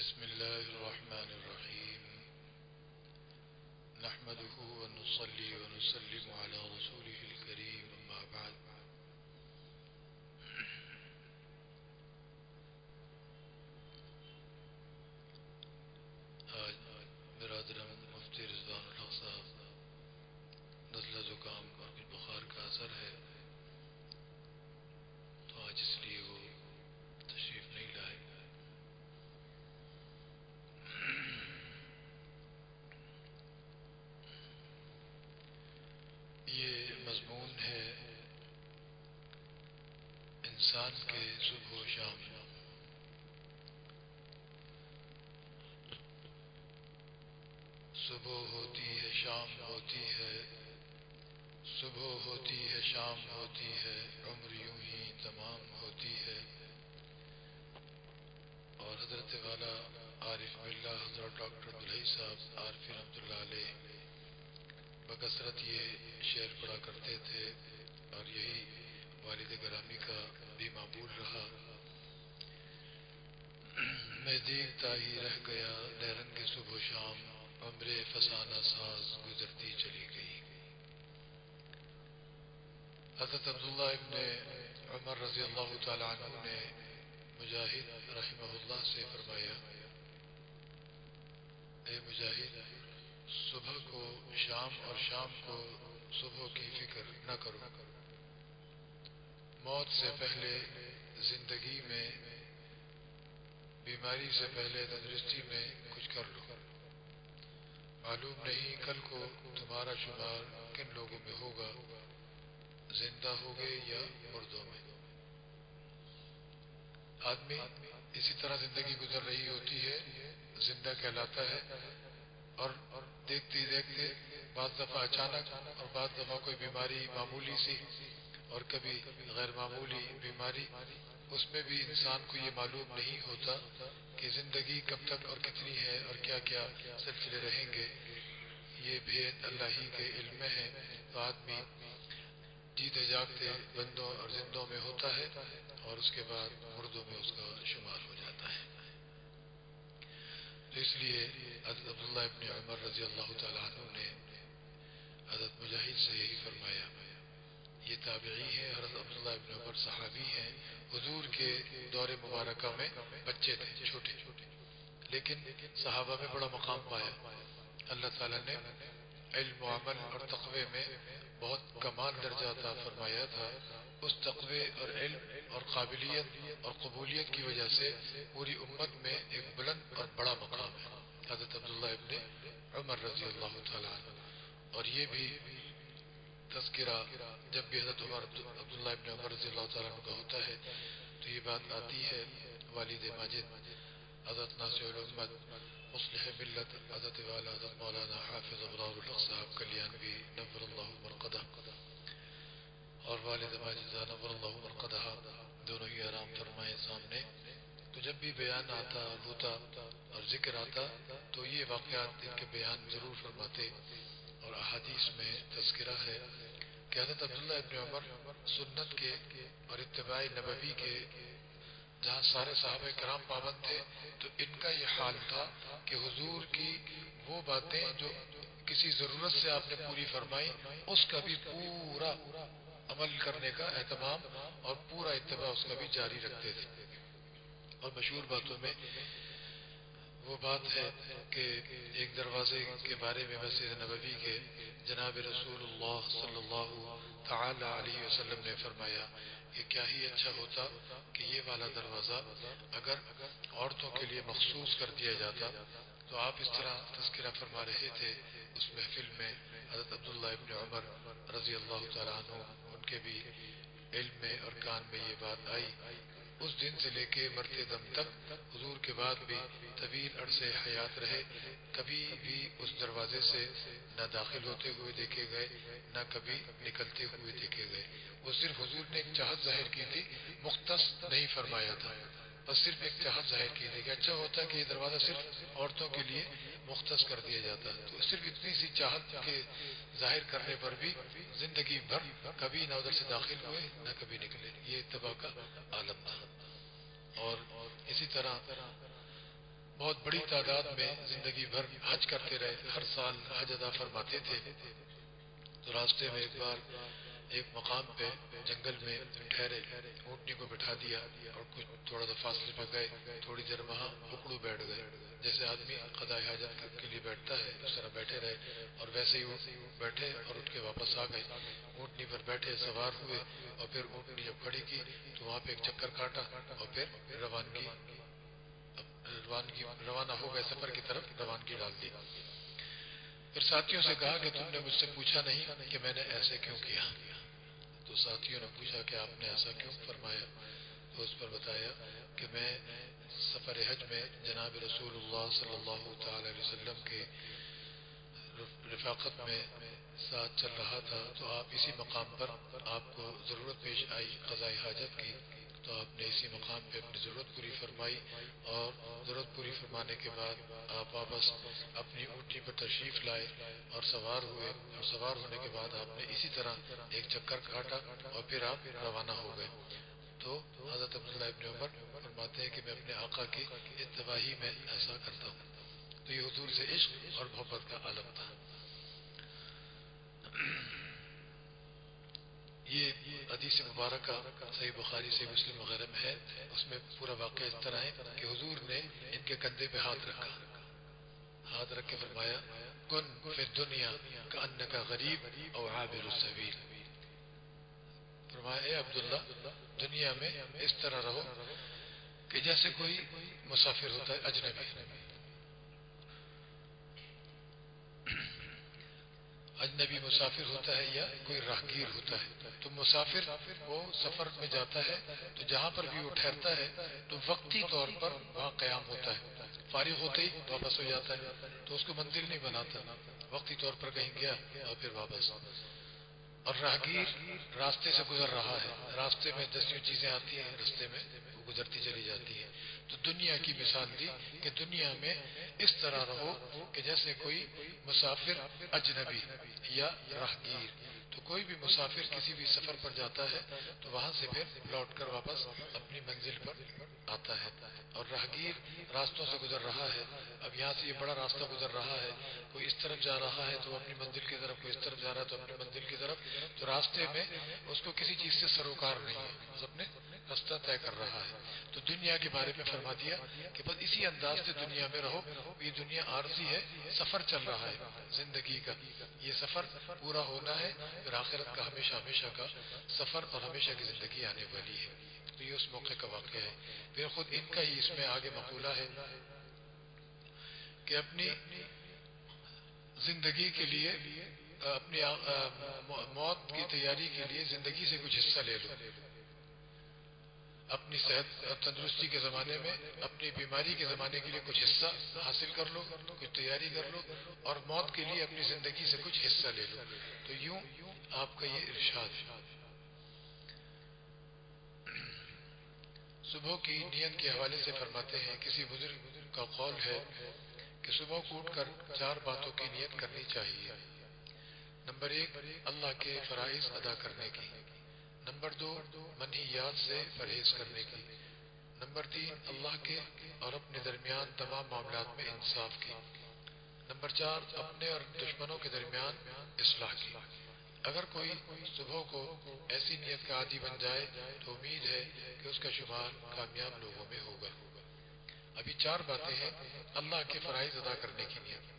بسم الله الرحمن الرحيم. نحمده ونصلي ونسلم على رسوله الكريم أما بعد آج برادر مفتی رضوان الحق صاحب نزلہ زکام اور بخار کا اثر ہے تو آج اس لیے وہ تشریف نہیں لائے یہ مضمون ہے انسان کے صبح و شام۔ صبح ہوتی ہے، شام ہوتی ہے۔ صبح ہوتی ہے، شام ہوتی ہے۔ عمر یوں ہی تمام ہوتی ہے۔ اور حضرت والا عارف ملا حضرت ڈاکٹر دلہی صاحب عارفی رحمۃ اللہ علیہ، بکثرت یہ شعر پڑھا کرتے تھے۔ اور یہی والد گرامی کا بھی معمول رہا۔ میں دیکھتا ہی رہ گیا نیرنگ صبح و شام عمر فسانہ ساز گزرتی چلی گئی۔ حضرت عبداللہ ابن عمر رضی اللہ تعالیٰ عنہ نے مجاہد رحمہ اللہ سے فرمایا، اے مجاہد، صبح کو شام اور شام کو صبح کی فکر نہ کرو۔ موت سے پہلے زندگی میں، بیماری سے پہلے تندرستی میں کچھ کر لو۔ معلوم نہیں کل کو تمہارا شمار کن لوگوں میں ہوگا، زندہ ہوگے یا مردوں میں۔ آدمی اسی طرح زندگی گزر رہی ہوتی ہے، زندہ کہلاتا ہے اور دیکھتے دیکھتے بعض دفعہ اچانک اور بعض دفعہ کوئی بیماری معمولی سی اور کبھی غیر معمولی بیماری، اس میں بھی انسان کو یہ معلوم نہیں ہوتا کہ زندگی کب تک اور کتنی ہے اور کیا کیا سلسلے رہیں گے۔ یہ بھید اللہ ہی کے علم میں ہے۔ تو آدمی جیتے جاگتے بندوں اور زندوں میں ہوتا ہے اور اس کے بعد مردوں میں اس کا شمار ہو جاتا ہے۔ تو اس لیے حضرت عبداللہ ابن عمر رضی اللہ تعالیٰ عنہ نے حضرت مجاہد سے یہی فرمایا تابعی ہے حضرت عبداللہ ابن عمر صحابی ہیں، حضور کے دور مبارکہ میں بچے تھے، چھوٹے۔ چھوٹے لیکن صحابہ میں بڑا مقام پایا۔ اللہ تعالیٰ نے علم و عمل اور تقوی میں بہت کمال درجہ عطا فرمایا تھا۔ اس تقوی اور علم اور قابلیت اور قبولیت کی وجہ سے پوری امت میں ایک بلند اور بڑا مقام ہے۔ حضرت عبداللہ ابن عمر رضی اللہ تعالیٰ اور یہ بھی تذکرہ جب بھی حضرت عمر عبداللہ ابن عمر رضی اللہ تعالیٰ عنہ کا ہوتا ہے، تو یہ بات آتی ہے والد ماجد، حضرت ناصر الامت مصلح ملت، حضرت والا، حضرت مولانا حافظ ابرار الحق صاحب کلیانوی نور اللہ مرقدہ اور والد ماجد نور اللہ مرقدہ دونوں ہی آرام فرمائے سامنے۔ تو جب بھی بیان آتا اور ہوتا اور ذکر آتا، تو یہ واقعات ان کے بیان ضرور فرماتے۔ اور احادیث میں تذکرہ ہے۔ کہ حضرت عبداللہ ابن عمر سنت کے اور اتباع نبوی کے جہاں سارے صحابہ کرام پابند تھے، تو ان کا یہ حال تھا کہ حضور کی وہ باتیں جو کسی ضرورت سے آپ نے پوری فرمائی اس کا بھی پورا عمل کرنے کا اہتمام اور پورا اتباع اس کا بھی جاری رکھتے تھے۔ اور مشہور باتوں میں وہ بات ہے کہ ایک دروازے کے بارے میں مسجد نبوی کے جناب رسول اللہ صلی اللہ تعالی علیہ وسلم نے فرمایا کہ کیا ہی اچھا ہوتا کہ یہ والا دروازہ اگر عورتوں کے لیے مخصوص کر دیا جاتا، تو آپ اس طرح تذکرہ فرما رہے تھے اس محفل میں حضرت عبداللہ ابن عمر رضی اللہ تعالیٰ عنہ، ان کے بھی علم میں اور کان میں یہ بات آئی اس دن سے لے کے مرتے دم تک حضور کے بعد بھی طویل عرصے حیات رہے، کبھی بھی اس دروازے سے نہ داخل ہوتے ہوئے دیکھے گئے، نہ کبھی نکلتے ہوئے دیکھے گئے۔ وہ صرف حضور نے ایک چاہت ظاہر کی تھی، مختص نہیں فرمایا تھا، بس صرف ایک چاہت ظاہر کی تھی کہ اچھا ہوتا کہ یہ دروازہ صرف عورتوں کے لیے مختص کر دیا جاتا۔ تو صرف اتنی سی چاہت کے ظاہر کرنے پر بھی زندگی بھر کبھی نہ ادھر سے داخل ہوئے، نہ کبھی نکلے۔ یہ اتباع کا اور اسی طرح بہت بڑی تعداد میں زندگی بھر حج کرتے رہے، ہر سال حج ادا فرماتے تھے۔ تو راستے میں ایک بار ایک مقام پہ جنگل میں ٹھہرے، اونٹنی کو بٹھا دیا اور کچھ تھوڑا سا فاصلے پہ گئے۔ تھوڑی دیر وہاں اکڑو بیٹھ گئے۔ جیسے آدمی خدائے حاجت کے لیے بیٹھتا ہے، اس طرح بیٹھے رہے اور ویسے ہی وہ بیٹھے اور اٹھ کے واپس آ گئے۔ اونٹنی پر بیٹھے سوار ہوئے اور پھر اونٹنی جب کھڑی کی تو وہاں پہ ایک چکر کاٹا اور پھر روانگی روانگی، روانہ ہو گئے، سفر کی طرف روانگی ڈال دی۔ پھر ساتھیوں سے کہا کہ تم نے مجھ سے پوچھا نہیں کہ میں نے ایسے کیوں کیا؟ تو ساتھیوں نے پوچھا کہ آپ نے ایسا کیوں فرمایا؟ تو اس پر بتایا کہ میں سفر حج میں جناب رسول اللہ صلی اللہ تعالی علیہ وسلم کے رفاقت میں ساتھ چل رہا تھا، تو آپ اسی مقام پر آپ کو ضرورت پیش آئی قضاء حاجت کی۔ تو آپ نے اسی مقام پہ اپنی ضرورت پوری فرمائی اور ضرورت پوری فرمانے کے بعد آپ واپس اپنی اونٹی پر تشریف لائے اور سوار ہوئے اور سوار ہونے کے بعد آپ نے اسی طرح ایک چکر کاٹا اور پھر آپ روانہ ہو گئے۔ تو حضرت عبداللہ ابن عمر فرماتے ہیں کہ میں اپنے آقا کی اتباہی میں ایسا کرتا ہوں۔ تو یہ حضور سے عشق اور محبت کا عالم تھا۔ یہ حدیث مبارکہ صحیح بخاری سے مسلم وغیرہ میں ہے، اس میں پورا واقعہ اس طرح ہے کہ حضور نے ان کے کندھے پہ ہاتھ رکھا۔ ہاتھ رکھ کے فرمایا، کن فی دنیا کا ان کا غریب اور عابر السبیل. فرمایا، اے عبداللہ، دنیا میں اس طرح رہو کہ جیسے کوئی مسافر ہوتا ہے اجنبی۔ اجنبی مسافر ہوتا ہے یا کوئی راہگیر ہوتا ہے، تو مسافر وہ سفر میں جاتا ہے، تو جہاں پر بھی وہ ٹھہرتا ہے، تو وقتی طور پر وہاں قیام ہوتا ہے۔ فارغ ہوتے ہی واپس ہو جاتا ہے، تو اس کو مندر نہیں بناتا۔ وقتی طور پر کہیں گیا اور پھر واپس۔ اور راہگیر راستے سے گزر رہا ہے۔ راستے میں دسیوں چیزیں آتی ہیں، راستے میں وہ گزرتی چلی جاتی ہیں۔ تو دنیا کی مثال دی کہ دنیا میں اس طرح رہو کہ جیسے کوئی مسافر اجنبی یا راہگیر۔ تو کوئی بھی مسافر کسی بھی سفر پر جاتا ہے تو وہاں سے پھر لوٹ کر واپس اپنی منزل پر آتا ہے اور راہگیر راستوں سے گزر رہا ہے۔ اب یہاں سے یہ بڑا راستہ گزر رہا ہے۔ کوئی اس طرف جا رہا ہے تو اپنی منزل کی طرف، کوئی اس طرف جا رہا ہے تو اپنی منزل کی طرف۔ تو راستے میں اس کو کسی چیز سے سروکار نہیں ہے۔ بس اپنے راستہ طے کر رہا ہے۔ تو دنیا کے بارے میں فرما دیا کہ بس اسی انداز سے دنیا میں رہو۔ یہ دنیا عارضی ہے، سفر چل رہا ہے زندگی کا۔ یہ سفر پورا ہونا ہے۔ اور آخرت کا ہمیشہ ہمیشہ کا سفر اور ہمیشہ کی زندگی آنے والی ہے۔ تو یہ اس موقع کا واقعہ ہے۔ پھر خود ان کا ہی اس میں آگے مقولہ ہے کہ اپنی زندگی کے لیے، اپنی موت کی تیاری کے لیے زندگی سے کچھ حصہ لے لو۔ اپنی صحت اور تندرستی کے زمانے میں، اپنی بیماری کے زمانے کے لیے کچھ حصہ حاصل کر لو، کچھ تیاری کر لو اور موت کے لیے اپنی زندگی سے کچھ حصہ لے لو۔ تو یوں آپ کا یہ ارشاد صبح کی نیت کے حوالے سے فرماتے ہیں، کسی بزرگ کا قول ہے کہ صبح کو اٹھ کر چار باتوں کی نیت کرنی چاہیے۔ نمبر ایک، اللہ کے فرائض ادا کرنے کی۔ نمبر دو، منحیات سے پرہیز کرنے کی۔ نمبر تین، اللہ کے اور اپنے درمیان تمام معاملات میں انصاف کی۔ نمبر چار، اپنے اور دشمنوں کے درمیان اصلاح کی۔ اگر کوئی صبح کو ایسی نیت کا عادی بن جائے تو امید ہے کہ اس کا شمار کامیاب لوگوں میں ہوگا۔ ابھی چار باتیں ہیں اللہ کے فرائض ادا کرنے کی نیت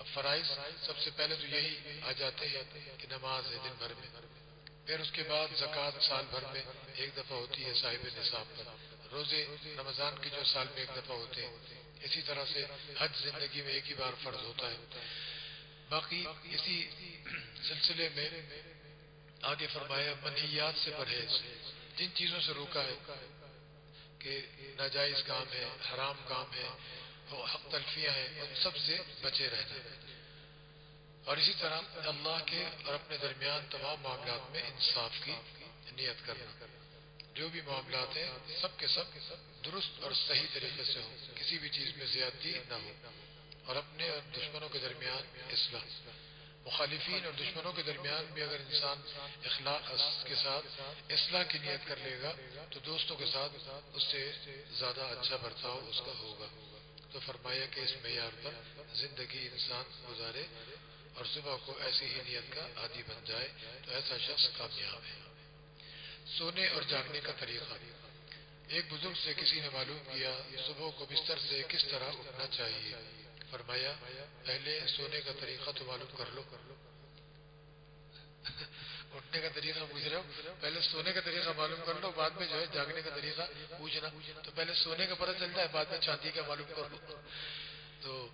اب فرائض سب سے پہلے تو یہی آ جاتے ہیں کہ نماز ہے دن بھر میں۔ پھر اس کے بعد زکوٰۃ سال بھر میں ایک دفعہ ہوتی ہے صاحب نصاب پر۔ روزے رمضان کے جو سال میں ایک دفعہ ہوتے ہیں۔ اسی طرح سے حج زندگی میں ایک ہی بار فرض ہوتا ہے۔ باقی اسی سلسلے میں آگے فرمایا منحیات سے پرہیز۔ جن چیزوں سے روکا ہے کہ ناجائز کام ہے، حرام کام ہے، حق تلفیاں ہیں، ان سب سے بچے رہنا۔ اور اسی طرح اللہ کے اور اپنے درمیان تمام معاملات میں انصاف کی نیت کرنا۔ جو بھی معاملات ہیں، سب کے سب درست اور صحیح طریقے سے ہوں۔ کسی بھی چیز میں زیادتی نہ ہو۔ اور اپنے اور دشمنوں کے درمیان اصلاح۔ مخالفین اور دشمنوں کے درمیان بھی اگر انسان اخلاق کے ساتھ اصلاح کی نیت کر لے گا، تو دوستوں کے ساتھ اس سے زیادہ اچھا برتاؤ اس کا ہوگا۔ تو فرمایا کہ اس معیار پر زندگی انسان گزارے۔ اور صبح کو ایسی ہی نیت کا عادی بن جائے تو ایسا شخص کامیاب ہے۔ سونے اور جاگنے کا طریقہ۔ ایک بزرگ سے کسی نے معلوم کیا صبح کو بستر سے کس طرح اٹھنا چاہیے۔ فرمایا، پہلے سونے کا طریقہ تو معلوم کر لو۔ کر لو اٹھنے کا طریقہ پوچھ رہے ہو پہلے سونے کا طریقہ معلوم کر لو، بعد میں جو ہے جاگنے کا طریقہ پوچھنا۔ تو پہلے سونے کا پتہ چلتا ہے، بعد میں چاندی کا معلوم کر لو۔ تو